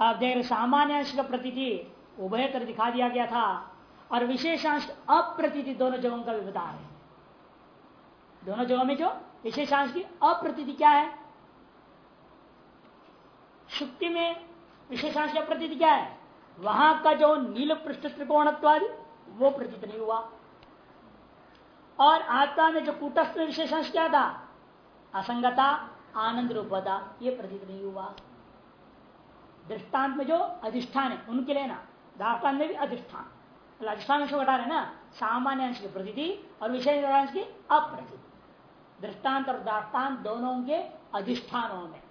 आप देख सामान्य अंश का प्रतीति उभय तर दिखा दिया गया था, और विशेषांश अप्रतीति दोनों जगहों का भी बता रहे दोनों जगहों में जो विशेषांश की अप्रतीति क्या है? शुक्ति में विशेषांश की अप्रतीति क्या है? वहाँ का जो नील पृष्ठ त्रिकोणत्वादि, वो प्रतीत नहीं हुआ। और आत्मा में जो कूटस्थ विशेषांश क्या था? असंगता, आनंद रूपता, ये प्रतीत नहीं हुआ। दृष्टांत में जो अधिष्ठान है, उनके लिए ना दाष्टान में भी अधिष्ठान। तो अधिष्ठान अंश घटा रहे ना, सामान्य अंश की प्रतीति और विशेष अंश की अप्रतीति दृष्टांत और दाष्टान दोनों के अधिष्ठानों में।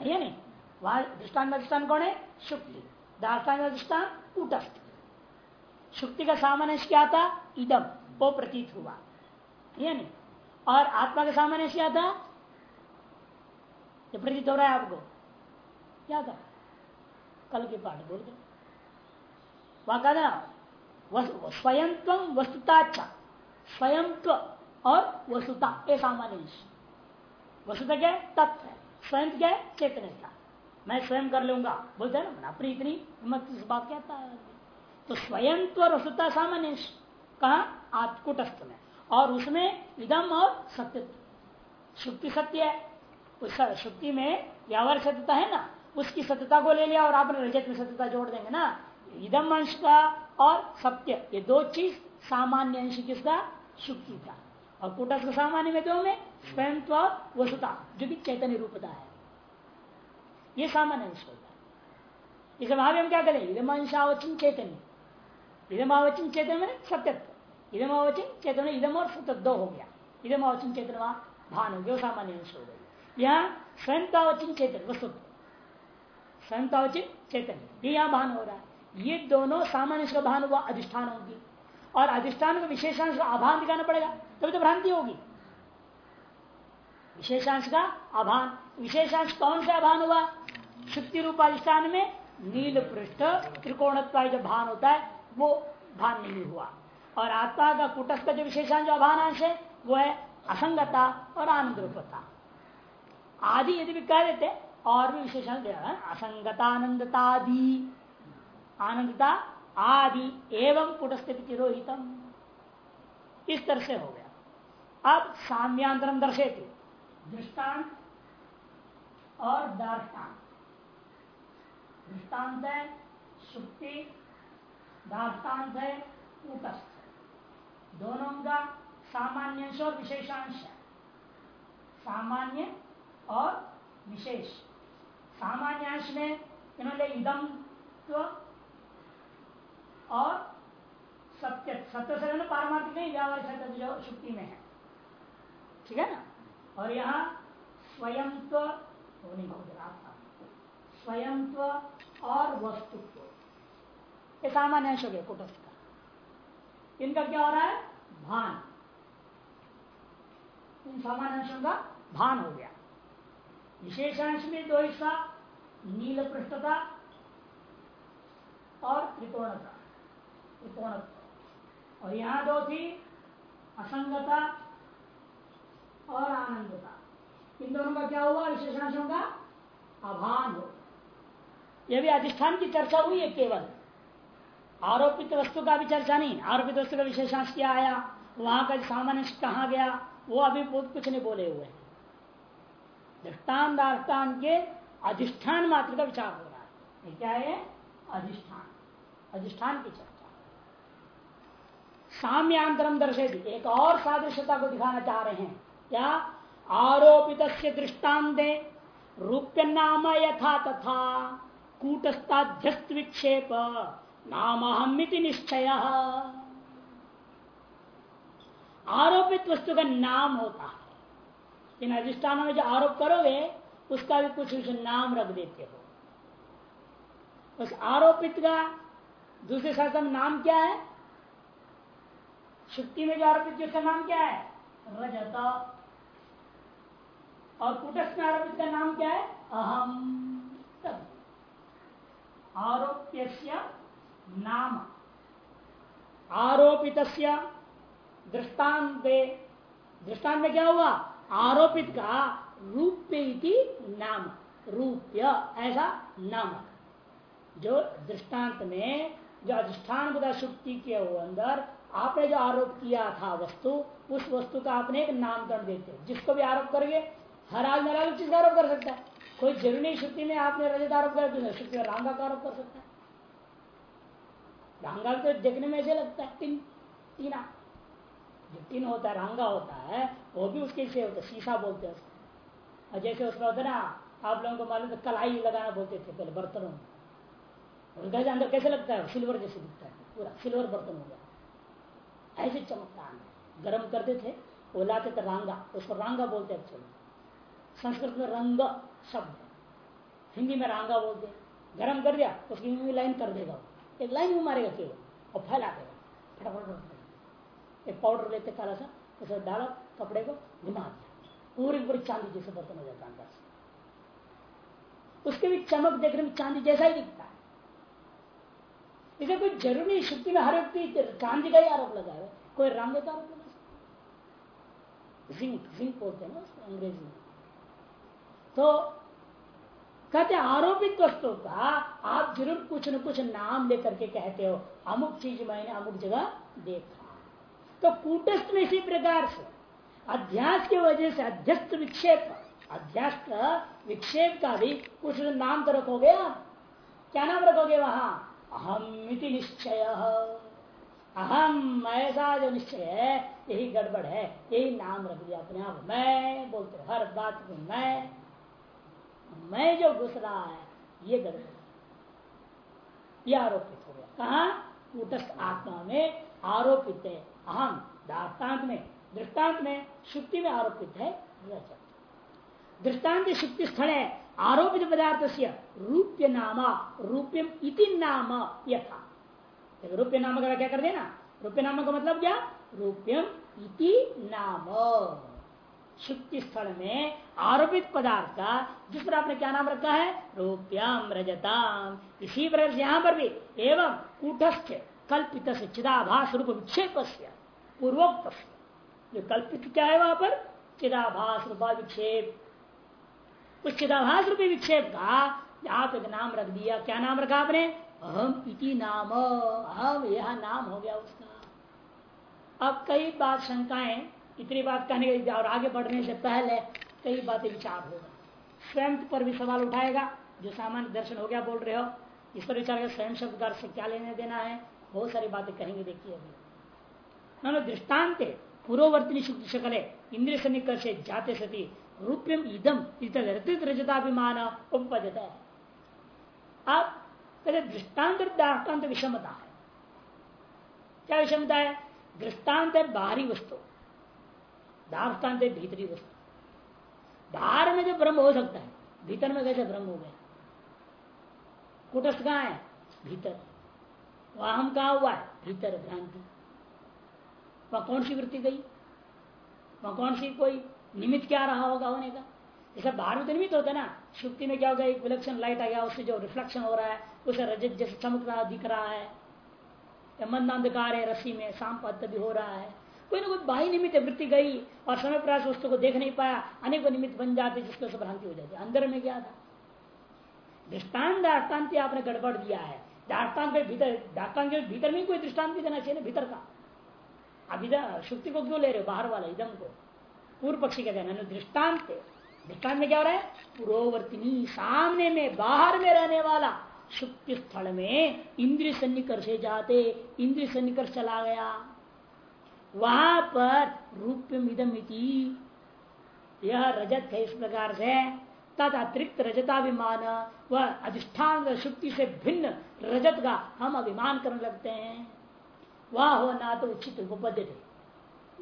है नहीं? वहाँ दृष्टान अधिष्ठान कौन है? शुक्ति। दाष्टान अधिष्ठान कूटस्थ शुक्ति का सामान्य क्या था? इदम, वो प्रतीत हुआ। है नहीं? और आत्मा का सामान्य क्या था? प्रतीत हो रहा है आपको। क्या था कल के पाठ बोल दो। वहाँ कहना स्वयं वस्तुता अच्छा स्वयं और वस्तुता ये सामान्य विषय। वस्तुता क्या है? तत्व है। स्वयं क्या है? चेतन मैं स्वयं कर लूँगा। बोलते हैं ना, अपनी इतनी हिम्मत इस बात कहता है। तो स्वयं तो वस्तुता सामान्य कहा? आत्कुटस्थ में। और उसमें इदम और सत्य शुक्ति सत्य है। उस शुक्ति में व्यावहार सत्यता है ना? उसकी सत्यता को ले लिया और आपने रजत में सत्यता जोड़ देंगे ना? इदम अंश का और सत्य, ये दो चीज़ सामान्य अंश किसका? शुक्ति का। और कुटस्थ सामान्य में दो में? स्वयं वसुता, जो कि चैतन्य रूपता है। ये सामान्य अंश होता है। इसे वहाँ भी हम क्या करें इदम अंशावचन चैतन्य। इदम आवचन चैतन्य मैंने सत्यत्व। इदम आवचन चैतन्य इदम और सत्य दो हो गया। इदम आवचन चैतन्य भान हो गया सामान्य अंश हो गया। यहाँ स्वयं स्वयंतावचन चैतन्य, वस्तुत्व। स्वयंतावचित चैतन्य ये यहाँ भान हो रहा है। ये दोनों सामान्य का भान हुआ अधिष्ठान होगी। और अधिष्ठान को विशेषांश का आभान दिखाना पड़ेगा, तभी तो भ्रांति होगी। विशेषांश का आभान, विशेषांश कौन सा आभान हुआ? शुक्ति रूप अधिष्ठान में नील पृष्ठ त्रिकोण जो भान होता है, वो भान नहीं हुआ। और आत्मा का कुटस्थ जो विशेषांश अंश है, वो है असंगता और आनंद रूपता। आदि यदि भी कह देते और भी विशेषण दिया असंगतानंदतादि, आनंदता आदि एवं कुटस्थित इस तरह से हो गया। अब साम्यांतरम दर्शेते। दृष्टांत और दार्टांत दृष्टांत है सुक्ति दार्टांत है कूटस्थ दोनों का सामान्य और विशेषांश है। सामान्य और विशेष। सामान्य अंश में, इन्होंने इदम तो और सत्य सत्य से पारमार्थिक नहीं व्यावहारिक सत्य जो शुक्ति में है। ठीक है ना? और यहाँ स्वयं वो नहीं स्वयं और वस्तुत्व। ये सामान्य हो गया, कुटस्थ का। इनका क्या हो रहा है? भान। इन सामान्य का भान हो गया। विशेषांश में दो हिस्सा नील पृष्ठता और त्रिकोणता, त्रिकोणत्व। और यहाँ दो थी, असंगता और आनंदता। इन दोनों का क्या हुआ? विशेषांशों का अभान हो यह भी अधिष्ठान की चर्चा हुई है केवल। आरोपित वस्तु का भी चर्चा नहीं। आरोपित वस्तु का विशेषांश क्या आया? वहाँ का सामान्य कहा गया? वो अभी कुछ नहीं बोले हुए हैं। दृष्टान दाष्टान के अधिष्ठान मात्र का विचार हो रहा है। क्या है? अधिष्ठान। अधिष्ठान की चर्चा। साम्यांतरम दर्शे एक और सादृश्यता को दिखाना चाह रहे हैं। क्या? आरोपित दृष्टांत रूप्य नाम यथा तथा कूटस्थाध्यस्त विक्षेप नाम निश्चय। आरोपित वस्तु का नाम होता है। इन अधिष्ठानों में जो आरोप करोगे, उसका भी कुछ कुछ नाम रख देते हो। उस आरोपित का दूसरे शास्त्र में नाम क्या है? शुक्ति में जो आरोपित उसका नाम क्या है? रजत। और कुटस्थ में आरोपित का नाम क्या है? अहम। तब आरोप्य नाम। आरोपित दृष्टांत। दृष्टांत में क्या हुआ? आरोपित का रूप नाम। रूप्य, ऐसा नामक जो दृष्टांत में, जो अधिष्ठान बुधा शुक्ति के अंदर, आपने जो आरोप किया था वस्तु, उस वस्तु का आपने एक नामकरण देते जिसको भी आरोप करेंगे, हर आदमी अलग चीज़ का आरोप कर सकता है। कोई ज़रूरी शुक्ति में आपने रजत आरोप कर शुक्ति में रांगा का आरोप कर सकता है। रांगा तो देखने में ऐसे लगता है, तीन टीना जो टीन होता है, रंगा होता है, वो भी उसके से होता है, शीशा बोलते हैं और जैसे उसमें होता ना, आप लोगों को मालूम तो कलाई लगाना बोलते थे पहले बर्तनों में। उसका अंदर कैसे लगता है? सिल्वर जैसे दिखता है, पूरा सिल्वर बर्तन हो गया। ऐसे चमकता है। गर्म करते थे, वो लाते थे रांगा, उसको रांगा बोलते एक्चुअली संस्कृत में रंग शब्द हिंदी में रांगा बोलते गर्म कर दिया, उसकी लाइन कर देगा एक लाइन भी मारेगा केवल, और फैला देगा फटाफट एक पाउडर लेते काला सा उसे डाला, कपड़े को घुमा दिया पूरी पूरी चांदी जैसे बर्तन हो जाता अंदर उसके भी चमक देखने में चांदी जैसा ही दिखता है। इसे कोई ज़रूरी शक्ति में हर व्यक्ति चांदी का ही आरोप लगा है। कोई राम का आरोप लगा जिंक जिंक बोलते हैं ना अंग्रेज़ी में। तो कहते आरोपित वस्तु का आप ज़रूर कुछ न कुछ नाम लेकर के कहते हो। अमुक चीज़ मैंने अमुक जगह देखा। तो कूटस्थ में इसी प्रकार से। अध्यास की वजह से अध्यस्त विक्षेप। अध्यास विक्षेप का भी कुछ नाम तो रखोगे क्या नाम रखोगे वहाँ? अहम निश्चय। अहम, ऐसा जो निश्चय है, यही गड़बड़ है, यही नाम रख दिया अपने आप। मैं बोलते हर बात में मैं मैं जो घुस रहा है, ये गड़बड़ ये आरोपित हो गया। कहा? कूटस्थ आत्मा में आरोपित है। अहम दार्टान्त में दृष्टांत में शुक्ति में आरोपित है रजत दृष्टांत शुक्ति स्थल है, आरोपित पदार्थ से रूप्य नामा, रूप्यम इति नाम यथा। रूप्य नाम का क्या कर देना? रूप्य नाम का मतलब क्या? रूप्यम इति नाम। शुक्ति स्थल में आरोपित पदार्थ का जिस पर आपने क्या नाम रखा है? रूप्यम रजताम। इसी प्रकार यहाँ पर भी, एवं कूटस्थ। कल्पित से चिदाभास रूप विक्षेप पूर्वोक्त जो कल्पित क्या है वहाँ पर? चिदाभास रूपा विक्षेप उस चिदाभास रूपी विक्षेप का आप एक नाम रख दिया। क्या नाम रखा आपने? अहम इति नाम। अहम, यह नाम हो गया उसका। अब कई बात शंकाएँ, इतनी बात कहने के और आगे बढ़ने से पहले कई बातें विचार होगा स्वयं पर भी सवाल उठाएगा, जो सामान्य दर्शन हो गया बोल रहे हो। इस पर विचार स्वयं शब्द से क्या लेने देना है? बहुत सारी बातें कहेंगे देखिए अभी। दृष्टांत पूर्ववर्ती शुक्ति शकले, इंद्रिय सन्निकर्ष जाते सती, रूप्यम इदम रजताभिमान उपपदता है आप कहते दृष्टांत दृष्टांत विषमता है। क्या विषमता है? दृष्टांत है बाहरी वस्तु दाष्टान्त भीतरी वस्तु। बाहर में जो ब्रह्म हो सकता है, भीतर में कैसे ब्रह्म हो गया? कुटस्थ कहा है? भीतर। वह हम कहा हुआ है? भीतर भ्रांति वह कौन सी वृत्ति गई? वह कौन सी कोई निमित्त क्या रहा होगा होने का? जैसे बाहर में तो निमित्त होता है ना। शुक्ति में क्या होगा? एक विलक्षण लाइट आ गया, उससे जो रिफ्लेक्शन हो रहा है, उसे रजत जैसे चमक रहा दिख रहा है। मंद अंधकार है रस्सी में, शाम भी हो रहा है। कोई ना कोई बाह्य निमित्त वृत्ति गई और समय प्रयास वस्तु को देख नहीं पाया। अनेक निमित्त बन जाते जिसके उसे भ्रांति हो जाती। अंदर में क्या था? दृष्टान दाष्टान्त आपने गड़बड़ दिया है। दाष्टान के भीतर दाष्टान के भीतर में कोई दृष्टांत भी देना चाहिए ना, भीतर का। इधर शुक्ति को क्यों ले रहे हो, बाहर वाला इदम को? पूर्व पक्षी का कहना दृष्टांत दृष्टांत में क्या हो रहा है? पुरोवर्तिनी सामने में, बाहर में रहने वाला। शुक्ति स्थल में इंद्र इंद्रिय सन्निकर्ष जाते इंद्रिय सन्निकर्ष चला गया। वहाँ पर रूप्यमिदमिति, यह रजत है इस प्रकार से। तद अतिरिक्त रजताभिमान वह अधिष्ठान शुक्ति से भिन्न रजत का हम अभिमान करने लगते हैं। वह हो, ना तो उचित उपपद्य थे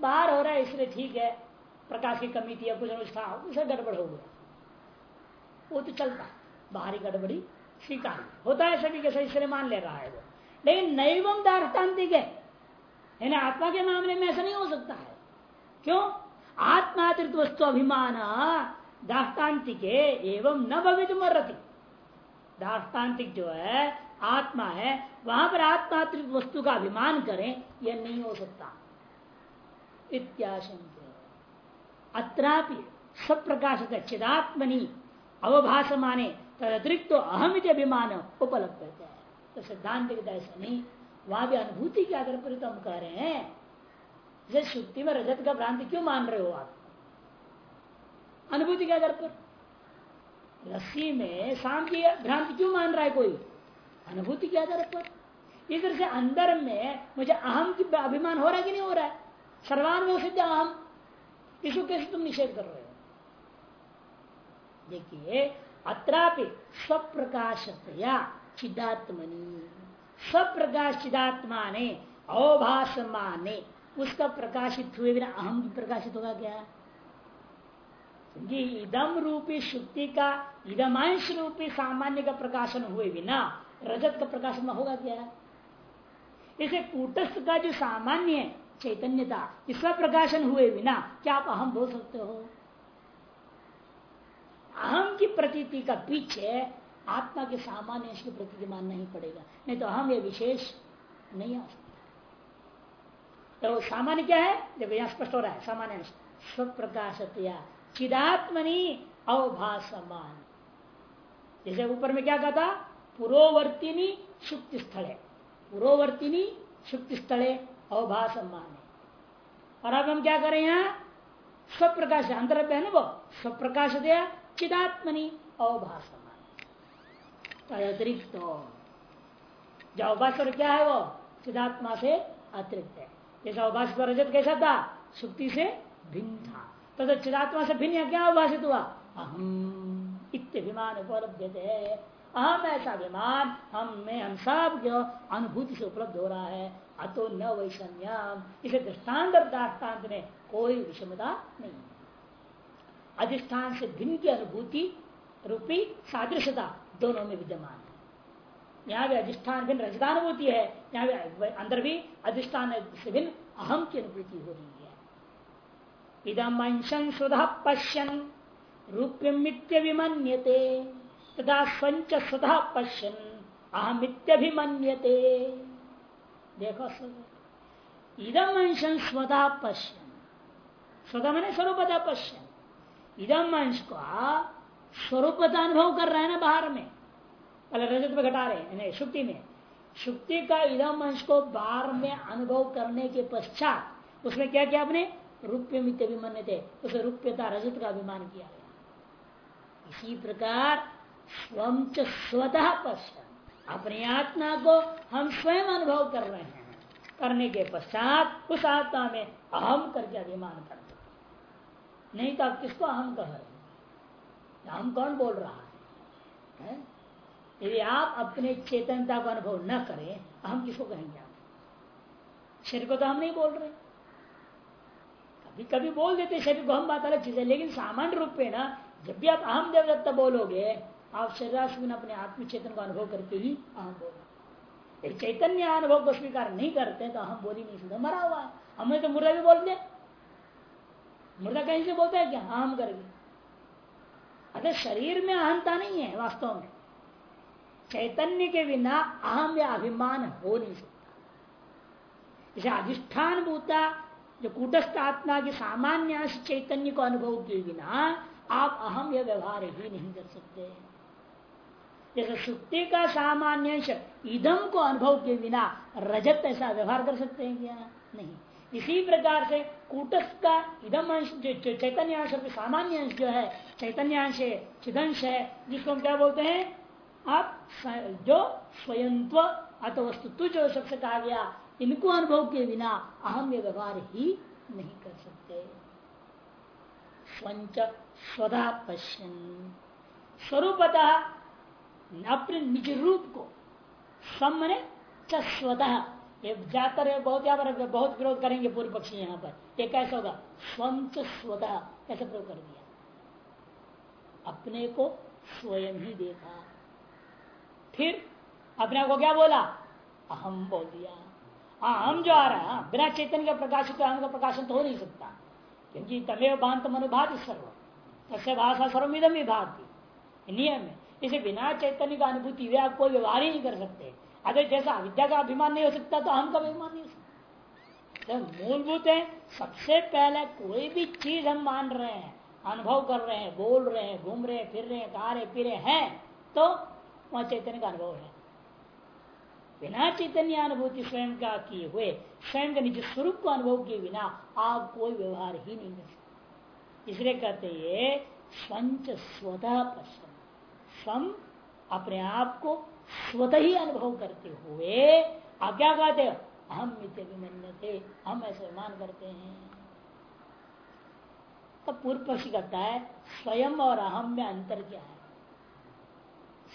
बाहर हो रहा है, इसलिए ठीक है। प्रकाश की कमी थी या कुछ अनुष्ठा उसे गड़बड़ हो गया। वो तो चलता बाहरी गड़बड़ी स्वीकार होता है सभी के सही इसलिए मान ले रहा है वो। लेकिन नैवम दार्टान्तिक है। यानी आत्मा के मामले में ऐसा नहीं हो सकता है। क्यों? आत्मातिरिक्त वस्तु अभिमान दाष्टान्तिक एवं न भवित मरती दाष्टान्तिक जो है आत्मा है वहाँ पर आत्मातिरिक्त वस्तु का अभिमान करें यह नहीं हो सकता इत्याशंक अत्रापि सब प्रकाश चिदात्मनि अवभाष माने तो अतिरिक्त तो अहम अभिमान उपलब्ध हैं तो सिद्धांत ऐसा नहीं वहाँ भी अनुभूति के आधार पर हम कह रहे हैं जैसे शुक्ति में रजत का भ्रांति क्यों मान रहे हो आप अनुभूति के आधार पर रस्सी में की भ्रांति क्यों मान रहा है कोई? अनुभूति के आधार पर इधर से अंदर में मुझे अहम की अभिमान हो रहा है कि नहीं हो रहा है? सर्वानुभव सिद्ध अहम। इसको कैसे तुम निषेध कर रहे हो? देखिए, अत्रापि स्वप्रकाशतया चिदात्मनी। स्वप्रकाश चिदात्मा ने अवभाषमा ने उसका प्रकाशित हुए बिना अहम प्रकाशित होगा क्या? इदम रूपी शुक्ति का, इदमांश रूपी सामान्य का प्रकाशन हुए बिना रजत का प्रकाशन होगा क्या? इसे कूटस्थ का जो सामान्य चैतन्यता, इसका प्रकाशन हुए बिना क्या आप अहम बोल सकते हो? अहम की प्रतीति का पीछे आत्मा के सामान्य की प्रतीति मानना ही पड़ेगा। नहीं तो अहम यह विशेष नहीं आ सकता। तो सामान्य क्या है? देखो यहाँ स्पष्ट हो रहा है, सामान्य स्वप्रकाशतया चिदात्मनी अवभाषमान जैसे ऊपर में क्या कहता पुरोवर्तिनी शुक्ति स्थल है पुरोवर्तिनी शुक्ति स्थल है। अवभाषमान है और अब हम क्या करें यहाँ? स्वप्रकाश अंतर है ना वो? स्वप्रकाश दिया, चिदात्मनी अवभाषमान अतिरिक्त जो अवभाष क्या है वो? चिदात्मा से अतिरिक्त है। जैसा अवभाष रजत कैसा था? शुक्ति से भिन्न था। तो चिदात्मा से भिन्न क्या अवभाषित हुआ? अहम इत्यभिमान उपलब्ध अहम ऐसा अभिमान हम में हम सब जो अनुभूति से उपलब्ध हो रहा है। अतो न वैषम्यम। इसे दृष्टांत दृष्टांत में कोई विषमता नहीं। अधिष्ठान से भिन्न की अनुभूति रूपी सादृश्यता दोनों में विद्यमान है। यहाँ भी अधिष्ठान भिन्न रजतानुभूति है। यहाँ भी अंदर भी अधिष्ठान से भिन्न अहम की अनुभूति हो रही है। इदम अंशन सुध पश्यन। रूप्यमित्य विमन्यते तथा स्वंच सुध पश्यन। अहमित्यभिमन्यते देखो इदम अंशन स्वधा पश्यन। स्वधा मैंने स्वरूपता पश्यन। इदम अंश का स्वरूपता अनुभव कर रहे हैं ना बाहर में। पहले रजत में घटा रहे हैं शुक्ति में। शुक्ति का इदम अंश को बाहर में अनुभव करने के पश्चात उसमें क्या किया आपने रूप्य मित्य अभिमन्य थे उसे रूप्यता रजत का अभिमान किया गया। इसी प्रकार स्वम च स्वतः पश्चात अपनी आत्मा को हम स्वयं अनुभव कर रहे हैं। करने के पश्चात उस आत्मा में अहम करके अभिमान कर नहीं तो आप किसको अहम कह रहे हैं? हम कौन बोल रहा है, है? यदि आप अपने चेतनता का अनुभव न करें हम किसको कहेंगे आप? शरीर को तो हम नहीं बोल रहे। कभी कभी बोल देते शरीर को हम बात अलग चीज़ है लेकिन सामान्य रूप में ना जब भी आप अहम देवदत्ता बोलोगे आप शरीर अपने आत्म चेतन का अनुभव करते ही अहम बोलो चैतन्य अनुभव को स्वीकार नहीं करते तो हम बोल ही नहीं सकते मरा हुआ हमें तो मुर्दा भी बोलते मुर्दा कहीं से बोलते हैं क्या अहम करके अरे शरीर में अहमता नहीं है वास्तव में। चैतन्य के बिना अहम या अभिमान हो नहीं सकता। जैसे अधिष्ठान भूता जो कूटस्थ आत्मा के सामान्य चैतन्य को अनुभव के बिना आप अहम या व्यवहार ही नहीं कर सकते। जैसे सुक्ति का सामान्य इदम को अनुभव के बिना रजत ऐसा व्यवहार कर सकते हैं क्या? नहीं। इसी प्रकार से कूटस्थ का इदम अंश जो चैतन्य अंश सामान्य अंश जो है, चैतन्य अंश है, चिदंश है, जिसको हम क्या बोलते हैं? आप जो स्वयंत्व अथवा वस्तुत्व जो सबसे कहा गया इनको अनुभव के बिना अहम व्यवहार ही नहीं कर सकते। स्वधा पश्यन। स्वरूपतः अपने निज रूप को समने स्वतः जाकर बहुत यहाँ बहुत विरोध करेंगे पूर्व पक्षी यहाँ पर। ये कैसा होगा? स्वंच स्वतः कैसे प्रयोग कर दिया? अपने को स्वयं ही देखा। फिर अपने को क्या बोला? अहम बोल दिया। हाँ हम जो आ रहे है हाँ, बिना चेतन का प्रकाशित तो हम का प्रकाशन तो हो नहीं सकता। क्योंकि तमेव बांत मनुभात सर्व। तस्य भाषा सर्वमिदम भी भाती नियम है। इसे बिना चैतन्य का अनुभूति हुए आप कोई व्यवहार ही नहीं कर सकते। अगर जैसा अविद्या का अभिमान नहीं हो सकता तो हम का अभिमान नहीं हो सकता। तो मूलभूत है सबसे पहले कोई भी चीज़ हम मान रहे हैं अनुभव कर रहे हैं बोल रहे हैं घूम रहे हैं फिर रहे हैं खा रहे पी हैं तो वहाँ चैतन्य का अनुभव है। बिना चैतन्य अनुभूति स्वयं का किए हुए, स्वयं के निज स्वरूप को अनुभव किए बिना आप कोई व्यवहार ही नहीं कर सकते। इसलिए कहते ये स्वंच स्वतः प्रश्न स्वम अपने आप को स्वतः ही अनुभव करते हुए, आप क्या कहते हो? हम मित्र विमन्य थे, हम ऐसे मान करते हैं। तो पूर्व पक्षी करता है, स्वयं और अहम में अंतर क्या है?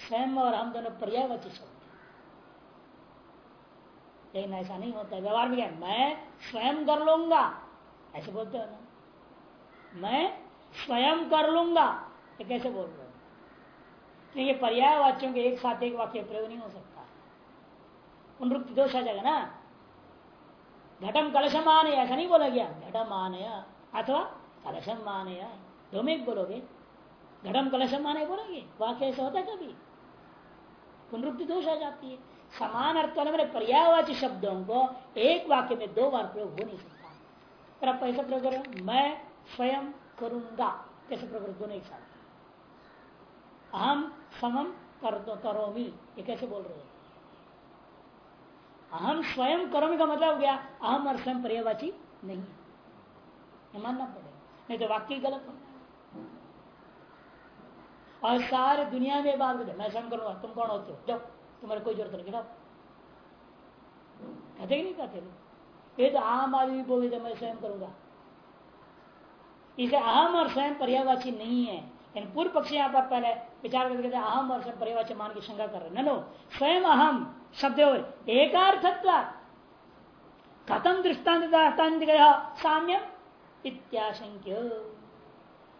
स्वयं और हम दोनों पर्यावची शब्द लेकिन ऐसा नहीं होता व्यवहार में क्या मैं स्वयं कर लूँगा। ऐसे बोलते हो ना? मैं स्वयं कर लूँगा। ये कैसे बोल रहे हो? क्योंकि पर्याय वाच्यों के एक साथ एक वाक्य प्रयोग नहीं हो सकता। पुनरुक्ति दोष आ जाएगा ना? घटम कलशम आने ऐसा नहीं बोला गया? घटम आने अथवा कलशम माने दो में बोलोगे? घटम कलशम माने बोलोगे? वाक्य ऐसा होता है कभी? पुनरुक्ति दोष आ जाती है। समान अर्थ वाले मैंने पर्यायवाची शब्दों को एक वाक्य में दो बार प्रयोग हो नहीं सकता। फिर आप ऐसा प्रयोग करो, मैं स्वयं करूँगा कैसे प्रयोग दोनों एक साथ अहम समम कर दो करोमी, ये कैसे बोल रहे हो? अहम स्वयं करोमी का मतलब हो गया अहम और स्वयं पर्यावाची नहीं है। मानना पड़ेगा। नहीं तो वाक्य गलत हो। और सारे दुनिया में बात करते मैं स्वयं करूँगा, तुम कौन होते हो? जब तुम्हारे कोई ज़रूरत नहीं कहते ही नहीं कहते ये तो आम आदमी बोले तो मैं स्वयं करूँगा। इसे अहम और स्वयं पर्यावाची नहीं है। लेकिन पूर्व पक्ष यहाँ पर पहले विचार करके कहते अहम और स्वयं पर्यावाची मान की शंका कर रहे हैं। नो स्वयं अहम शब्द एकार्थत्व कथम दृष्टांत साम्यम इत्याशंक्य।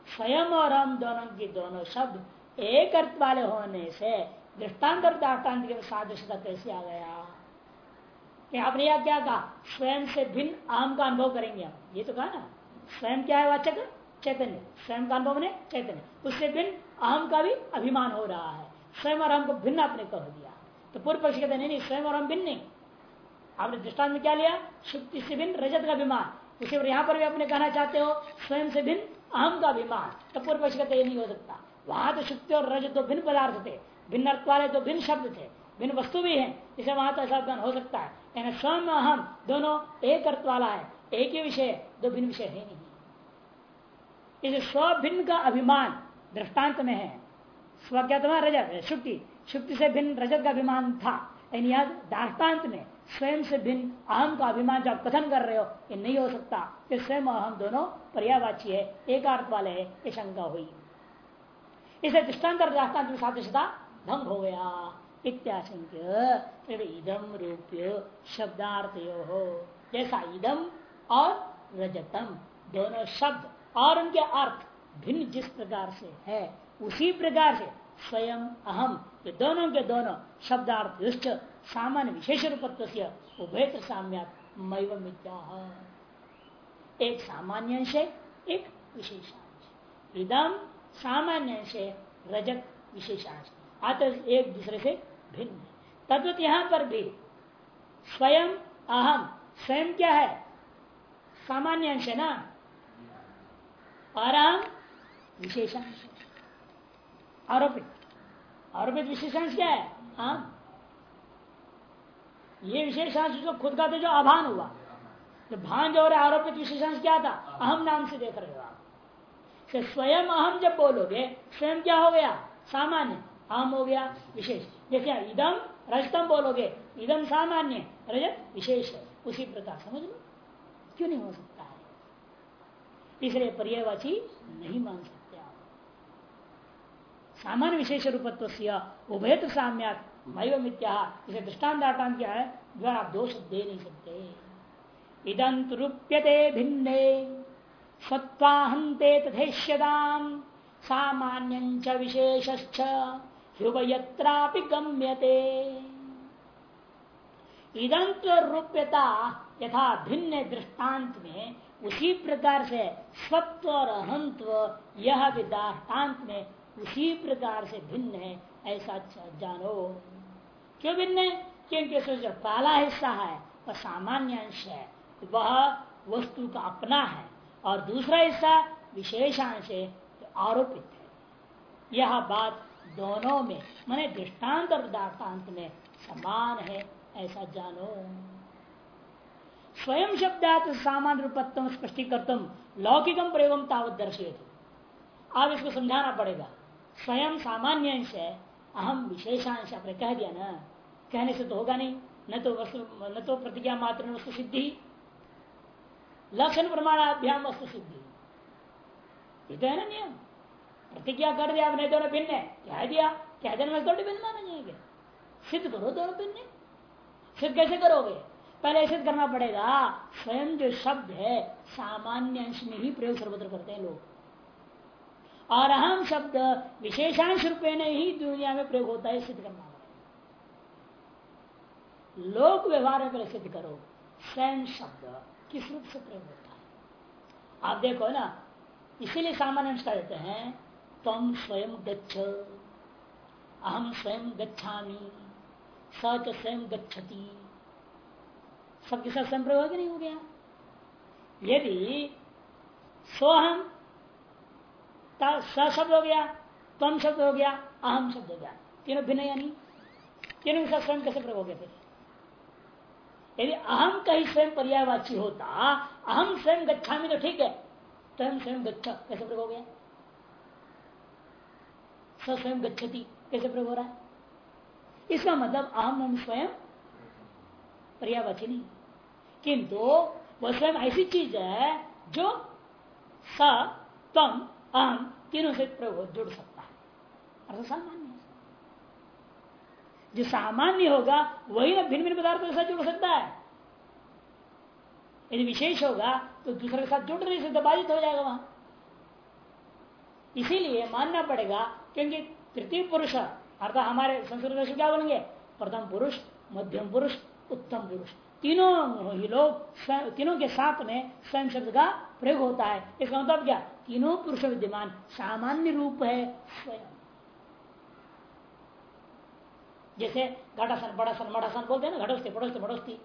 स्वयं और हम दोनों की दोनों शब्द एक अर्थ वाले होने से दाष्टान्त के सादृश्यता कैसे आ गया? आपने यह क्या कहा स्वयं से भिन्न आम का अनुभव करेंगे हम। ये तो कहा ना स्वयं क्या है वाचक चैतन्य। स्वयं का अनुभव ने चैतन्य। उससे भिन्न अहम का भी अभिमान हो रहा है। स्वयं और हम को भिन्न आपने कह दिया। तो पूर्व पक्ष कहते नहीं, नहीं स्वयं और हम भिन्न नहीं। आपने दृष्टांत में क्या लिया? शुक्ति से भिन्न रजत का अभिमान। उसे यहाँ पर भी अपने कहना चाहते हो स्वयं से भिन्न अहम का अभिमान। तो पूर्व पक्ष कहते नहीं हो सकता। वहाँ तो शुक्ति और रजत तो भिन्न पदार्थ थे। भिन्न अर्थ वाले तो भिन्न शब्द थे, भिन्न वस्तु भी है, इसे वहाँ तो ऐसा हो सकता है। यानी स्वयं अहम दोनों एक अर्थ वाला है, एक ही विषय दो भिन्न विषय है नहीं। इसे स्व भिन्न का अभिमान दृष्टांत में है। स्व क्या तुम्हारा रजत, शुक्ति शुक्ति से भिन्न रजत का अभिमान था। यानी दाष्टान्त में स्वयं से भिन्न अहम का अभिमान जो आप कथन कर रहे हो, ये नहीं हो सकता। कि स्वयं अहम दोनों पर्यावाची है एक अर्थ वाले है, ये शंका हुई। इसे दृष्टान्तर दृष्टांत में सादृशता भंग हो गया इत्याशंक्य इदम रूप्य शब्दार्थ हो जैसा इदम और रजतम। दोनों शब्द और उनके अर्थ भिन्न जिस प्रकार से है, उसी प्रकार से स्वयं अहम ये दोनों के दोनों शब्दार्थ सामान्य विशेष रूपत्व से उभय साम्यात मैव एक सामान्य अंश, एक विशेषांश। इदम सामान्य अंश रजत विशेषांश। अतः एक दूसरे से भिन्न तद्वत यहाँ पर भी स्वयं अहम स्वयं क्या है? सामान्य अंश है ना? अहम विशेषांश आरोपित। आरोपित विशेषांश क्या है? अहम ये विशेषांश जो खुद का तो जो आभान हुआ। जो भान जो रहा आरोपित विशेषांश क्या था? अहम नाम से देख रहे हो आप। तो स्वयं अहम जब बोलोगे, स्वयं क्या हो गया? सामान्य। अहम हो गया, विशेष। जैसे इदम रजतम बोलोगे इदम सामान्य रजत विशेष है। उसी प्रकार, समझ लो क्यों नहीं हो सकता है? इसलिए पर्यावाची नहीं मान सकते आप। सामान्य विशेष रूपत्व उभय तो साम्यात मैव मिथ्या इसे दृष्टान दाटान क्या है? जो आप दोष दे नहीं सकते। इदंत रूप्यते भिन्ने सत्वाहंते तथेष्यदाम सामान्य विशेष ह्युभयत्रापि गम्यते। इदंत रूप्यता यथा भिन्न दृष्टांत में उसी प्रकार से स्वत्व और अहंत्व, यह भी दृष्टांत में उसी प्रकार से भिन्न है, ऐसा जानो। क्यों भिन्न? है क्योंकि जो पहला हिस्सा है, वह सामान्य अंश है, वह वस्तु का अपना है, और दूसरा हिस्सा विशेषांश है आरोपित है। यह बात दोनों में, मैंने दृष्टांत और दार्टान्त में समान है, ऐसा जानो। स्वयं शब्दात सामान्य रूपत्व स्पष्टीकर्तम लौकिकम प्रयोगम तावत दर्शित आप इसको समझाना पड़ेगा। स्वयं सामान्य अंश है अहम विशेषांश आपने कह दिया ना। कहने से तो होगा नहीं, न तो वस्तु, न तो प्रतिज्ञा मात्र वस्तु सिद्धि। लक्षण प्रमाणाभ्याम वस्तु सिद्धि। ये तो है ना नियम? प्रतिज्ञा कर दिया आपने दोनों भिन्न है कह दिया कह देने में थोड़ी भिन्न माना जाएँगे सिद्ध करो दोनों भिन्न सिद्ध कैसे करोगे पहले सिद्ध करना पड़ेगा स्वयं जो शब्द है सामान्य अंश में ही प्रयोग सर्वत्र करते हैं लोग और अहम शब्द विशेषांश रूपे ने ही दुनिया में प्रयोग होता है सिद्ध करना लोक व्यवहार में पहले सिद्ध करो स्वयं शब्द किस रूप से प्रयोग होता है आप देखो ना इसीलिए सामान्य अंश कहते हैं तम स्वयं गच्छ। अहम स्वयं गच्छामी। सच स्वयं गच्छति। सबके साथ स्वयं नहीं हो गया। यदि सोहम स शब्द हो गया तम शब्द हो गया अहम शब्द हो गया। तीनों भिन्न या नहीं? तीनों के साथ स्वयं कैसे प्रयोग हो गए थे यदि अहम कहीं स्वयं पर्यावाची होता अहम स्वयं गच्छा में तो ठीक है। स्वयं स्वयं गच्छ, कैसे प्रयोग हो गया? स स्वयं गच्छति, कैसे प्रयोग हो रहा है? इसका मतलब अहम हम स्वयं पर्यावाची नहीं किंतु वह स्वयं ऐसी चीज़ है जो स, तम, अहम तीनों से प्रयोग जुड़ सकता है। अर्थ सामान्य जो सामान्य होगा, वही ना भिन्न भिन्न पदार्थों के साथ जुड़ सकता है। यदि विशेष होगा तो दूसरे के साथ जुड़ नहीं सकता, बाधित हो जाएगा वहाँ। इसीलिए मानना पड़ेगा क्योंकि तृतीय पुरुष अर्थात हमारे संस्कृत क्या बोलेंगे? प्रथम पुरुष, मध्यम पुरुष, उत्तम पुरुष। तीनों ही लोग तीनों के साथ में स्वयं शब्द का प्रयोग होता है। इसका मतलब क्या? तीनों पुरुष विद्यमान, सामान्य रूप है स्वयं। जैसे घटासन बड़ासन मठासन बोलते हैं ना, घटोस्ती पड़ोस्ती पड़ोस्ती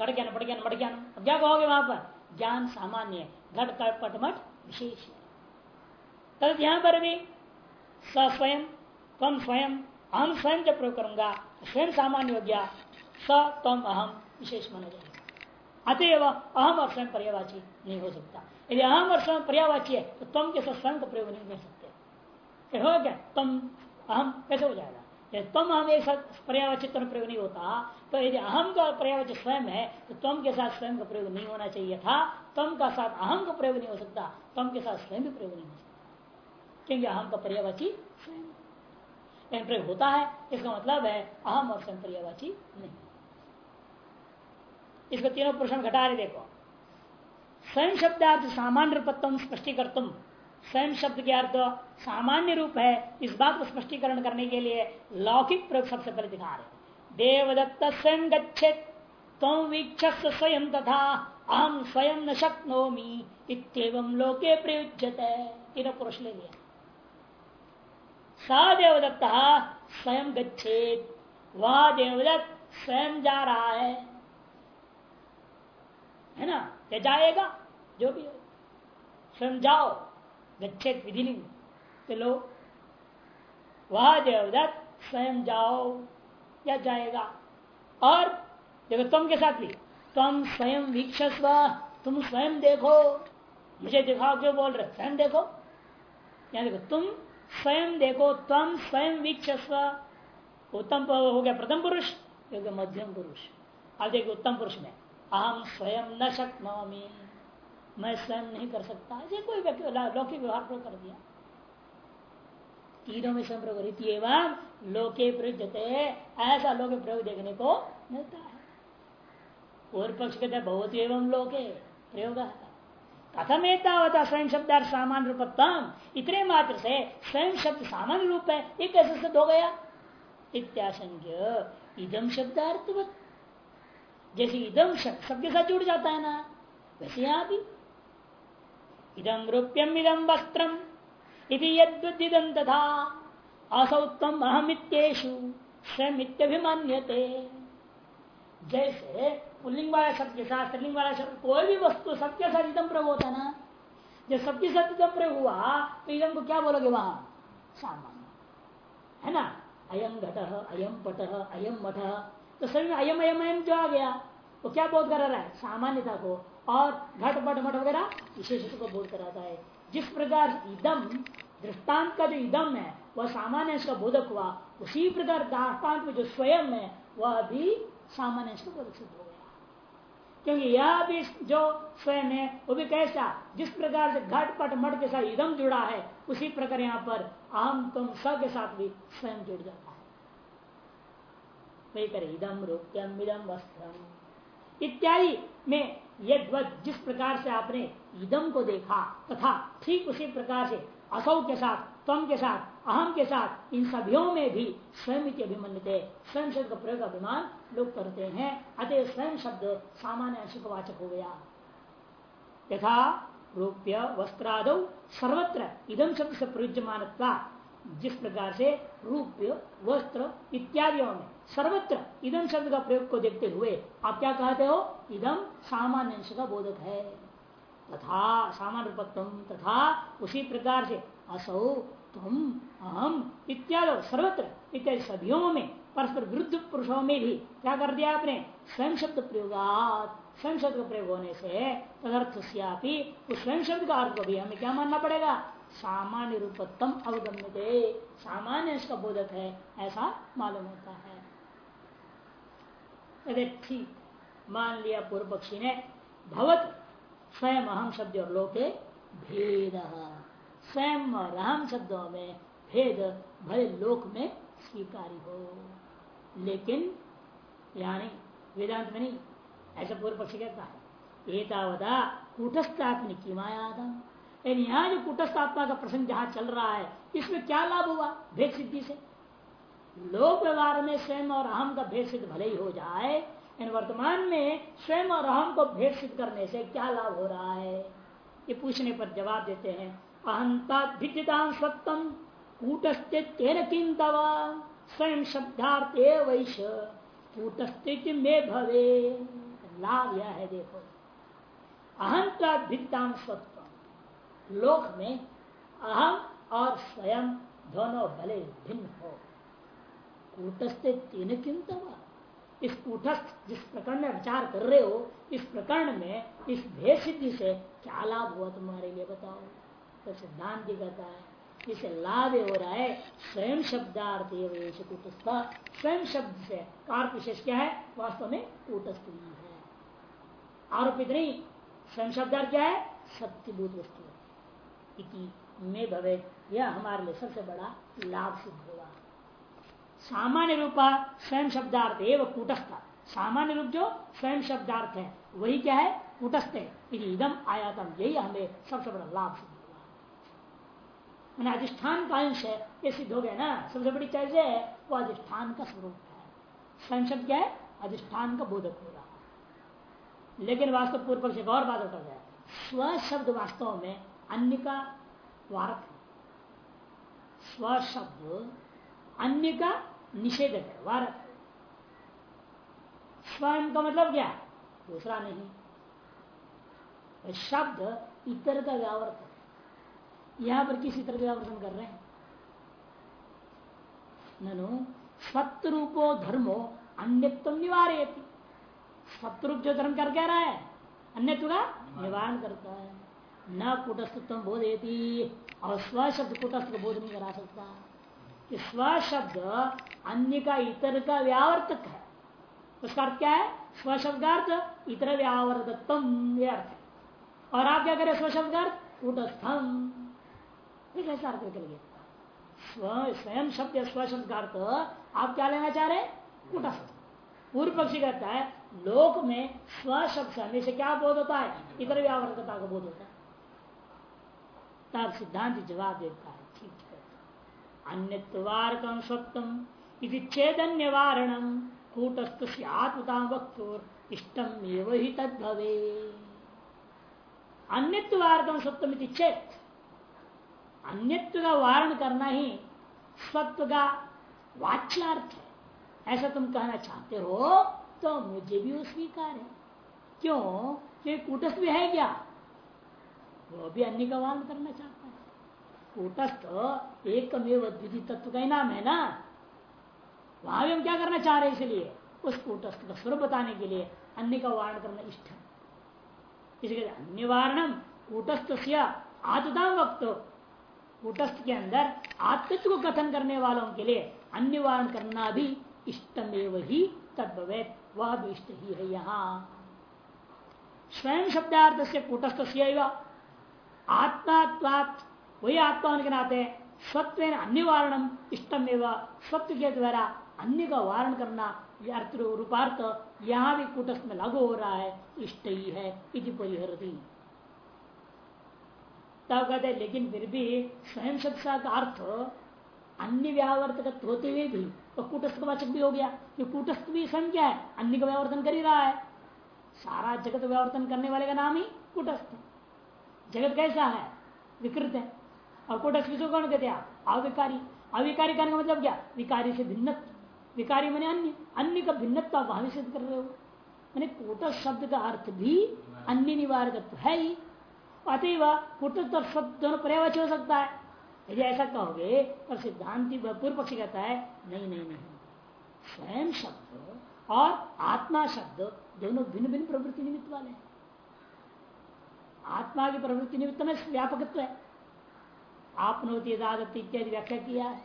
घट ज्ञान, पट ज्ञान, मट ज्ञान। अब क्या कहोगे वहाँ पर? ज्ञान सामान्य है। घट का पटमट विशेष है। तब यहाँ पर भी स्वयं तम स्वयं अहम स्वयं जब प्रयोग करूँगा स्वयं सामान्य हो गया स तम अहम विशेष माना जाएगा अतएव अहम और स्वयं पर्यावाची नहीं हो सकता। यदि अहम और स्वयं पर्यावाची है तो तम के साथ स्वयं का प्रयोग नहीं कर सकते। हो क्या तम अहम कैसे हो जाएगा। यदि तम हम एक साथ प्रयोग नहीं होता तो यदि अहम का पर्यावाचित स्वयं है तो तम के साथ स्वयं का प्रयोग नहीं होना चाहिए था। तम का साथ अहम का प्रयोग नहीं हो सकता तम के साथ स्वयं भी प्रयोग नहीं हो सकता। क्योंकि अहम का पर्यावाची स्वयं। प्रयोग होता है, इसका मतलब है अहम और स्वयं पर्यावाची नहीं। इसको तीनों प्रश्न घटा रहे, देखो। स्वयं शब्दार्थ सामान्य रूपत्म स्पष्टीकर्तुम स्वयं शब्द के अर्थ सामान्य रूप है, इस बात को स्पष्टीकरण करने के लिए लौकिक प्रयोग सबसे पहले दिखा रहे देवदत्त स्वयं गच्छे तुम वीक्ष स्वयं तथा अहम स्वयं न शक्नोमी इतम लोके प्रयुजत तीनों पुरुष ले लिया स देवदत्त स्वयं गच्छेत वह देवदत्त स्वयं जा रहा है। है ना? या जाएगा, जो भी हो। स्वयं जाओ गच्छेद विधि तो लो वह देवदत्त स्वयं जाओ, या जाएगा। और देखो, तुम के साथ भी। तुम स्वयं वीक्षस्व, तुम स्वयं देखो। मुझे दिखाओ, क्यों बोल रहे स्वयं देखो। या देखो तुम स्वयं देखो तम स्वयं वीक्षस्व। उत्तम हो गया प्रथम पुरुष मध्यम पुरुष। अब देखो उत्तम पुरुष में अहम स्वयं न शक्नोमी। मैं स्वयं नहीं कर सकता। ऐसे कोई व्यक्ति लौकिक व्यवहार प्रयोग कर दिया। तीनों में स्वयं प्रयोग एवं लोके प्रयुजते ऐसा लोक प्रयोग देखने को मिलता है। और पक्ष कहते बहुत एवं लोके प्रयोग। कथम एतावता स्वयं शब्द सामान्य रूपत्म इतने मात्र से स्वयं शब्द सामान्य रूप है। ये कैसे सिद्ध हो गया? इत्याशंक्य इदम शब्दार्थवत। जैसे इदम शब्द सबके साथ जुड़ जाता है ना? वैसे यहाँ भी। इदम रूप्यम इदम वस्त्रम। इति यदम तथा असौत्तम अहमित्येशु स्वयं जैसे पुल्लिंग वाला शब्द के साथ स्त्रीलिंग वाला शब्द, कोई भी वस्तु सबके साथ इदम प्रभु होता है ना? जब सबकी सत्य प्रयोग हुआ तो इदम को क्या बोलोगे वहाँ? सामान्य। है ना? अयम घट अयम पट अयम मठ तो सभी अयम अयम अयम जो आ गया, वो क्या बोध कर रहा है? सामान्यता को। और घट, पट मठ वगैरह विशेषता को बोध कराता है। जिस प्रकार इदम, दृष्टांत का जो इदम है, वह सामान्य इसका बोधक हुआ, उसी प्रकार दृष्टांत में जो स्वयं है, वह भी सामान्य का बोधक सिद्ध हो गया क्योंकि यह भी जो स्वयं है, वो भी कैसा? जिस प्रकार से घट पट मठ के साथ इदम जुड़ा है, उसी प्रकार यहाँ पर आम तुम स के साथ भी स्वयं जुड़ जाता है। वही करे इदम रूप्यम इदम वस्त्रम। इत्यादि में यद जिस प्रकार से आपने इदम को देखा, तथा ठीक उसी प्रकार से असौ के साथ तम के साथ, अहम के साथ, इन सभियों में भी स्वयं के अभिमन्यते स्वयं शब्द का प्रयोग अभिमान लोग करते हैं। अतः स्वयं शब्द सामान्य अंश वाचक हो गया। यथा रूप्य वस्त्राद सर्वत्र इदम शब्द से प्रयुज्यमान जिस प्रकार से रूप्य, वस्त्र इत्यादियों में सर्वत्र इदम शब्द का प्रयोग को देखते हुए, आप क्या कहते हो? इदम सामान्य अंश का बोधक है। तथा सामान्य तथा उसी प्रकार से असौ तुम, अहम, इत्यादि, सर्वत्र, इत्यादि सदियों में, परस्पर विरुद्ध पुरुषों में भी, क्या कर दिया आपने? स्वयं शब्द प्रयोगात, स्वयं शब्द का प्रयोग होने से तदर्थ उस स्वयं शब्द का अर्थ को भी हमें क्या मानना पड़ेगा? सामान्य रूपत्तम अवगम्य दे सामान्य इसका बोधक है, ऐसा मालूम होता है। अरे ठीक, मान लिया पूर्व पक्षी ने, भवत, स्वयं अहम शब्द और लोके भेद। स्वयं और शब्दों में भेद भले लोक में स्वीकारी हो। लेकिन, यानी वेदांत में नहीं, ऐसा पूर्व पक्ष कहता है एतावता कूटस्थात्म की मायादम लेकिन यहाँ जो कुटस्थ आत्मा का प्रसंग जहाँ चल रहा है, इसमें क्या लाभ हुआ भेद सिद्धि से? लोक व्यवहार में स्वयं और अहम का भेद सिद्ध भले ही हो जाए इन वर्तमान में स्वयं और अहम को भेद सिद्ध करने से क्या लाभ हो रहा है? ये पूछने पर जवाब देते हैं अहंता भिद्यता सत्यम तेन किम स्वयं शब्दार्थ वैश। कूटस्थित में भवे लाभ यह है देखो। अहंता भिद्यता सत्यम लोक में अहम और स्वयं दोनों भले भिन्न हो। कूटस्थ तीन किम इस कूटस्थ जिस प्रकरण में विचार कर रहे हो, इस प्रकरण में इस भेद सिद्धि से क्या लाभ हुआ तुम्हारे लिए बताओ। तो सिद्धांत कहता है, इसे लाभ हो रहा है, स्वयं शब्दार्थ कूटस्थ, स्वयं शब्द से कार विशेष क्या है? वास्तव में कूटस्थ ही। है आरोपित नहीं, स्वयं शब्दार्थ क्या है? सत्यभूत वस्तु में भवे, यह हमारे लिए सबसे बड़ा लाभ सिद्ध होगा। सामान्य रूपा स्वयं शब्दार्थ एवं कूटस्थ। सामान्य रूप जो स्वयं शब्दार्थ है, वही क्या है? कूटस्थ है। यही हमें सबसे बड़ा लाभ सिद्ध हुआ अधिष्ठान का अंश है ये सिद्ध हो गया ना। सबसे बड़ी चीज़ है, वो अधिष्ठान का स्वरूप है। स्वयं शब्द क्या है? अधिष्ठान का बोधक हो रहा लेकिन वास्तव पूर्व पक्ष एक और बात उठा गया स्व शब्द वास्तव में अन्य का वारक है। स्व शब्द अन्य का निषेधक है, वारक है। स्वयं का मतलब क्या? दूसरा नहीं। शब्द इतर का व्यावर्तन यहाँ पर किसी तरह व्यावर्तन कर रहे हैं। ननु स्वरूपो धर्मो अन्यत्व निवार स्वरूप जो धर्म कर क्या रहा है? अन्यत्व का निवारण करता है। न कुटस्थत्व बोधेती और स्व शब्द कुटस्थ को बोध नहीं करा सकता। स्व शब्द अन्य का इतर का व्यावर्तक है। उसका अर्थ क्या है? स्व शब्दार्थ इतर व्यावर्तकम अर्थ और आप क्या करें स्व शब्दार्थ कूटस्थम कैसा अर्थ निकल गया? स्व स्वयं शब्द स्व शब्द का अर्थ आप क्या लेना चाह रहे कूटस्थ पूर्व पक्षी कहता है, लोक में स्व शब्द हमेशा क्या बोध होता है? इतर व्यावर्तकता का बोध होता है। तब सिद्धांत जवाब देता है अन्यवारकम सत्यम इति चेदन निवारणम कूटस्थ आत्मता वक्तुर इष्टम एवं ही तद भवे अन्यवारकम सत्यम चेत अन्यत्व का वारण करना ही स्वत्व का वाच्यार्थ है। ऐसा तुम कहना चाहते हो तो मुझे भी वो स्वीकार है। क्यों? क्योंकि कूटस्थ भी है क्या? वो भी अन्य का वारण करना चाहता है। कूटस्थ एकमेव द्वितीय तत्व का ही नाम है ना? वहाँ भी हम क्या करना चाह रहे हैं इसलिए? उस कूटस्थ का स्वरूप बताने के लिए अन्य का वारण करना इष्ट है। इसलिए अन्य वारणम कूटस्थ से आतता वक्त। कूटस्थ के अंदर आत्मत्व को कथन करने वालों के लिए अन्य वारण करना भी इष्टमेव ही तद्भवेत, वह भी इष्ट ही है यहाँ। स्वयं शब्दार्थ से कूटस्थ आत्मा वही आत्मा के नाते स्वत्व अन्य वारणम इष्टम एवं स्वत्व के द्वारा अन्य का वारण करना रूपार्थ, यहाँ भी कुटस्थ में लागू हो रहा है, इष्ट ही है, इति परिहरती। तब कहते लेकिन फिर भी स्वयं शब्द का अर्थ अन्य व्यावर्तक होते हुए भी तो कूटस्थ वाचक भी हो गया। कि कूटस्थ भी स्वयं क्या है, अन्य का व्यावर्तन कर ही रहा है। सारा जगत व्यावर्तन करने वाले का नाम ही कूटस्थ। जगत कैसा है? विकृत है। और कूटस्थ किसको कौन कहते हैं अविकारी। अविकारी करने का मतलब क्या? विकारी से भिन्न विकारी मैंने अन्य। अन्य का भिन्नता भी सिद्ध कर रहे हो। मैंने कूटस्थ शब्द का अर्थ भी अन्य निवारक है ही। अतएव और शब्द दोनों पर्यावच हो सकता है। यदि ऐसा कहोगे पर सिद्धांति पूर्व पक्षी कहता है, नहीं नहीं नहीं। स्वयं शब्द और आत्मा शब्द दोनों भिन्न भिन्न प्रवृत्ति निमित्त वाले हैं। आत्मा की प्रवृत्ति निमित्त में व्यापकत्व है। आपनोति दादत्त इत्यादि व्याख्या किया है।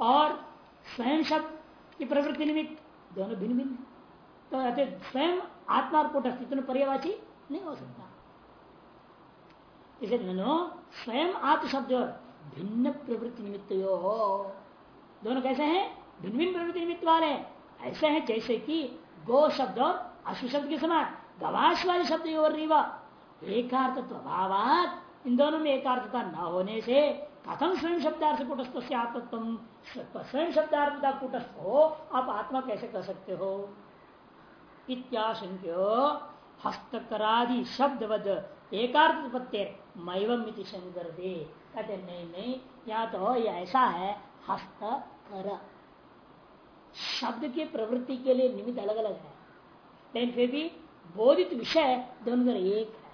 और स्वयं शब्द की प्रवृत्ति निमित्त दोनों भिन्न भिन्न तो स्वयं आत्मा और कुटस्थ पर्यावाची नहीं हो सकता। इसे स्वयं आत्म शब्द भिन्न प्रवृत्ति निमित्त यो हो दोनों कैसे हैं? भिन्न भिन्न प्रवृत्ति निमित्त वाले ऐसे हैं जैसे कि गो शब्द और अश्व शब्द के समान, गवाश वाले शब्द और रीवा। एकार्थ भावात इन दोनों में एकार्थता न होने से कथम स्वयं शब्दार्थ कुटस्थ से आत्मत्व स्वयं शब्दार्थ का कुटस्थ हो, आप आत्मा कैसे कर सकते हो? इत्याशंक्यो हस्तकरादि शब्दवद एकार्थ पत्ते मैवम शंकर दे कहते, नहीं नहीं या तो ये ऐसा है, हस्त कर। शब्द की प्रवृत्ति के लिए निमित्त अलग अलग है। लेकिन फिर भी बोधित विषय दोनों एक है।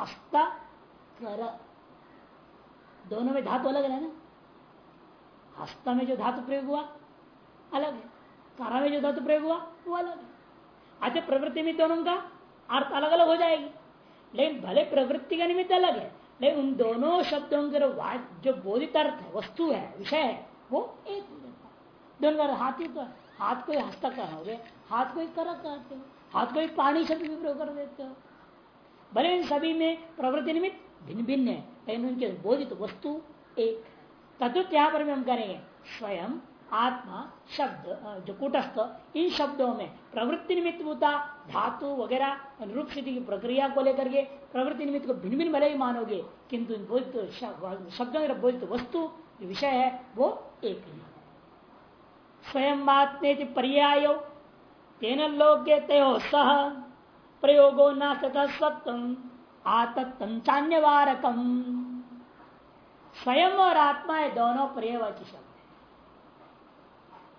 हस्त कर। दोनों में धातु अलग है ना? हस्त में जो धातु प्रयोग हुआ, अलग है। करा में जो धातु प्रयोग हुआ, वो अलग है। अच्छा प्रवृत्ति में दोनों का अर्थ अलग अलग हो जाएगी। लेकिन भले प्रवृत्ति का निमित्त अलग है लेकिन उन दोनों शब्दों के जो बोधित अर्थ है, वस्तु है, विषय है, वो एक हो है दोनों का हाथी तो हाथ को हस्ता कहोगे हाथ को ही कर कहते हो, हाथ को ही पानी शब्द भी प्रयोग कर देते हो। भले इन सभी में प्रवृत्ति निमित्त भिन्न भिन्न है, लेकिन उनके बोधित वस्तु एक तद्वत यहाँ पर भी हम करेंगे, स्वयं आत्मा, शब्द जो कूटस्थ, इन शब्दों में प्रवृत्ति निमित्त होता, धातु वगैरह रूप सिद्धि की प्रक्रिया को लेकर के प्रवृत्ति निमित्त को भिन्न भिन्न भले ही मानोगे, किंतु शब्दों में बोधित वस्तु, जो विषय है, वो एक ही स्वयं आत्मे पर्याय, तेन लोके तयो सह, प्रयोगो न तथा सत्व आतत्तंचान्यवारकम स्वयं और आत्मा दोनों पर्यावाची शब्द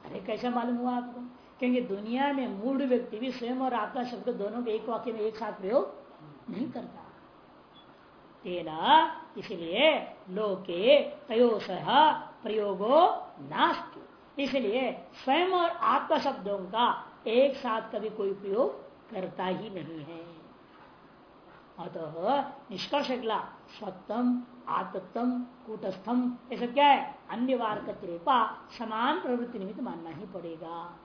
अरे, कैसे मालूम हुआ आपको? क्योंकि दुनिया में मूड व्यक्ति भी स्वयं और आत्मा शब्द दोनों के एक वाक्य में एक साथ प्रयोग नहीं करता। तेना इसलिए लोके तयोस, प्रयोगो नास्ति। इसलिए स्वयं और आत्मा शब्दों का एक साथ कभी कोई प्रयोग करता ही नहीं है। अतः निष्कर्ष अगला सत्यम आतत्तम कूटस्थम ऐसा क्या है? अन्य वार्क रूपा समान प्रवृत्ति निमित्त मानना ही पड़ेगा।